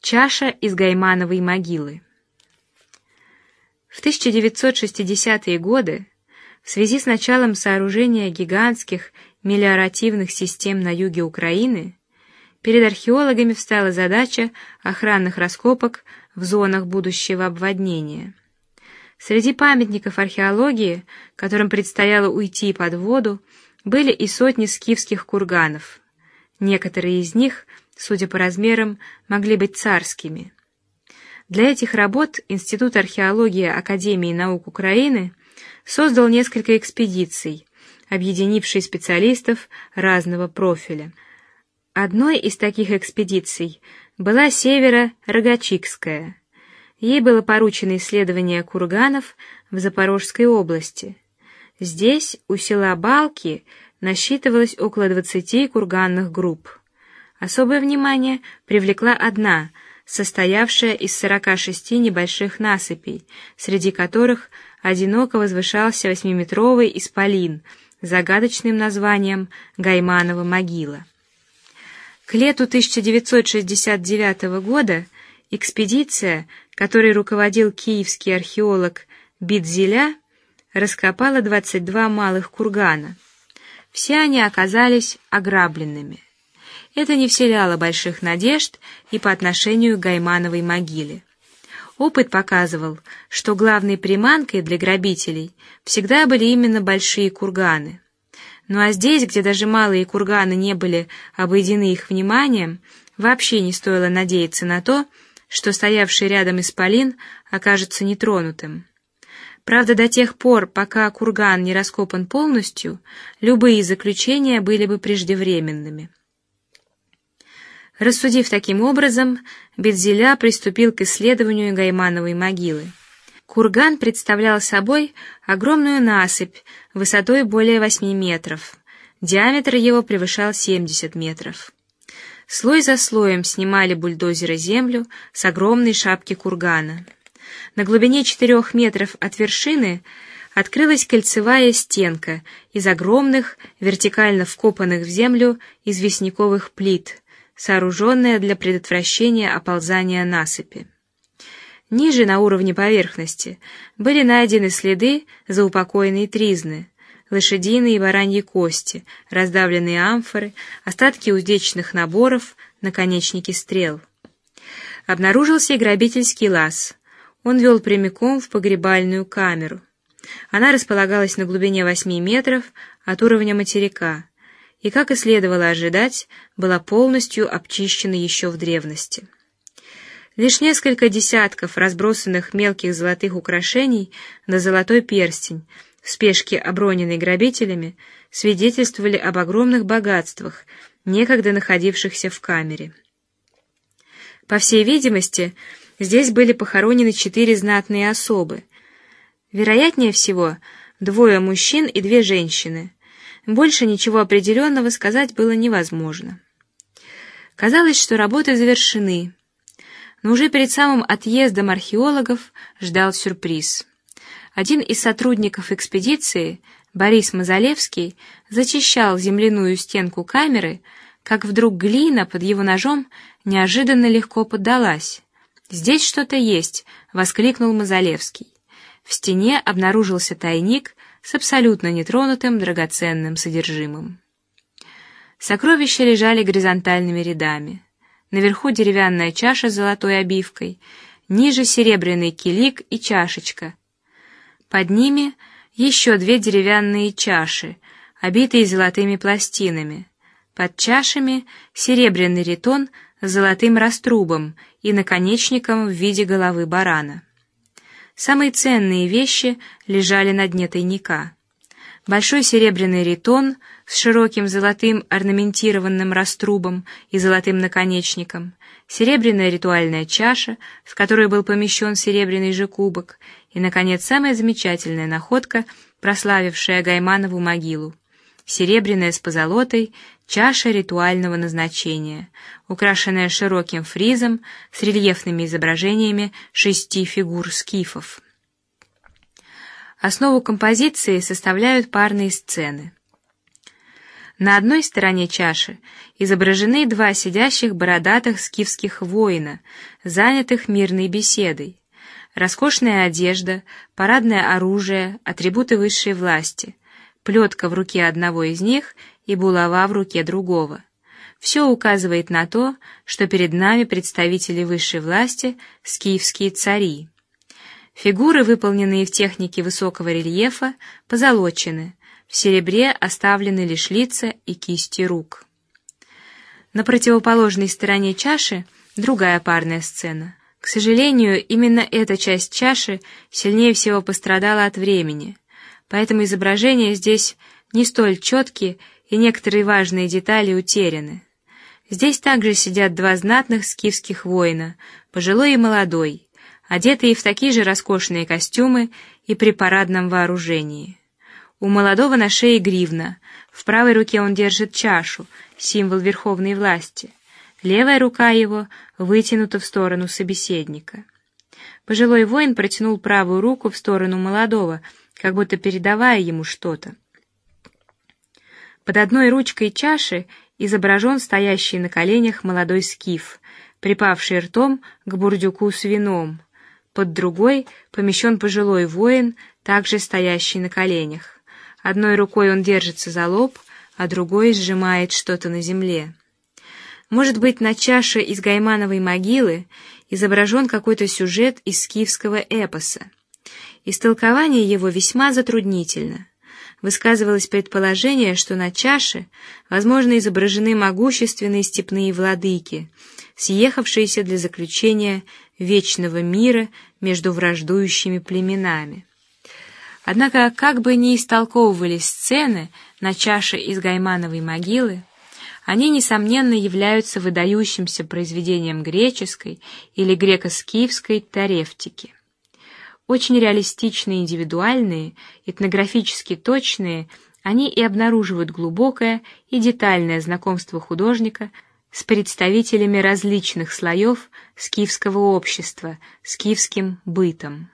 Чаша из Гаймановой могилы. В 1960-е годы, в связи с началом сооружения гигантских мелиоративных систем на юге Украины, перед археологами встала задача охранных раскопок в зонах будущего обводнения. Среди памятников археологии, которым предстояло уйти под воду, были и сотни скифских курганов. Некоторые из них судя по размерам, могли быть царскими. Для этих работ Институт археологии Академии наук Украины создал несколько экспедиций, объединившие специалистов разного профиля. Одной из таких экспедиций была северо-рогачикская. Ей было поручено исследование курганов в Запорожской области. Здесь у села Балки насчитывалось около двадцати курганных групп. Особое внимание привлекла одна, состоявшая из сорока шести небольших насыпей, среди которых одиноко возвышался восьмиметровый исполин с загадочным названием Гайманова могила. К лету 1969 года экспедиция, которой руководил киевский археолог Бидзиля, раскопала 22 малых кургана. Все они оказались ограбленными это не вселяло больших надежд и по отношению к Гаймановой могиле. Опыт показывал, что главной приманкой для грабителей всегда были именно большие курганы. Ну а здесь, где даже малые курганы не были обойдены их вниманием, вообще не стоило надеяться на то, что стоявший рядом исполин окажется нетронутым. Правда, до тех пор, пока курган не раскопан полностью, любые заключения были бы преждевременными. Рассудив таким образом, Бедзиля приступил к исследованию Гаймановой могилы. Курган представлял собой огромную насыпь высотой более восьми метров. Диаметр его превышал семьдесят метров. Слой за слоем снимали бульдозеры землю с огромной шапки кургана. На глубине четырех метров от вершины открылась кольцевая стенка из огромных вертикально вкопанных в землю известняковых плит сооруженная для предотвращения оползания насыпи. Ниже на уровне поверхности были найдены следы заупокоенной тризны, лошадиные и бараньи кости, раздавленные амфоры, остатки уздечных наборов, наконечники стрел. Обнаружился и грабительский лаз. Он вел прямиком в погребальную камеру. Она располагалась на глубине восьми метров от уровня материка и, как и следовало ожидать, была полностью обчищена еще в древности. Лишь несколько десятков разбросанных мелких золотых украшений на золотой перстень, в спешке оброненный грабителями, свидетельствовали об огромных богатствах, некогда находившихся в камере. По всей видимости, здесь были похоронены четыре знатные особы. Вероятнее всего, двое мужчин и две женщины. Больше ничего определенного сказать было невозможно. Казалось, что работы завершены, но уже перед самым отъездом археологов ждал сюрприз. Один из сотрудников экспедиции, Борис Мазалевский, зачищал земляную стенку камеры, как вдруг глина под его ножом неожиданно легко поддалась. Здесь что-то есть, воскликнул Мазалевский. В стене обнаружился тайник с абсолютно нетронутым драгоценным содержимым. Сокровища лежали горизонтальными рядами. Наверху деревянная чаша с золотой обивкой, ниже серебряный килик и чашечка. Под ними еще две деревянные чаши, обитые золотыми пластинами. Под чашами серебряный ритон с золотым раструбом и наконечником в виде головы барана. Самые ценные вещи лежали на дне тайника. Большой серебряный ритон с широким золотым орнаментированным раструбом и золотым наконечником, серебряная ритуальная чаша, в которую был помещен серебряный же кубок, и, наконец, самая замечательная находка, прославившая Гайманову могилу серебряная с позолотой чаша ритуального назначения, украшенная широким фризом с рельефными изображениями шести фигур скифов. Основу композиции составляют парные сцены. На одной стороне чаши изображены два сидящих бородатых скифских воина, занятых мирной беседой. Роскошная одежда, парадное оружие, атрибуты высшей власти, плетка в руке одного из них и булава в руке другого. Все указывает на то, что перед нами представители высшей власти, скифские цари. Фигуры, выполненные в технике высокого рельефа, позолочены, в серебре оставлены лишь лица и кисти рук. На противоположной стороне чаши другая парная сцена. К сожалению, именно эта часть чаши сильнее всего пострадала от времени, поэтому изображения здесь не столь четкие и некоторые важные детали утеряны. Здесь также сидят два знатных скифских воина, пожилой и молодой, одетые в такие же роскошные костюмы и при парадном вооружении. У молодого на шее гривна, в правой руке он держит чашу, символ верховной власти. Левая рука его вытянута в сторону собеседника. Пожилой воин протянул правую руку в сторону молодого, как будто передавая ему что-то. Под одной ручкой чаши изображен стоящий на коленях молодой скиф, припавший ртом к бурдюку с вином. Под другой помещен пожилой воин, также стоящий на коленях. Одной рукой он держится за лоб, а другой сжимает что-то на земле. Может быть, на чаше из Гаймановой могилы изображен какой-то сюжет из скифского эпоса. Истолкование его весьма затруднительно. Высказывалось предположение, что на чаше, возможно, изображены могущественные степные владыки, съехавшиеся для заключения вечного мира между враждующими племенами. Однако, как бы ни истолковывались сцены на чаше из Гаймановой могилы, они несомненно являются выдающимся произведением греческой или греко-скифской тарефтики. Очень реалистичные, индивидуальные, этнографически точные, они и обнаруживают глубокое и детальное знакомство художника с представителями различных слоев скифского общества, скифским бытом.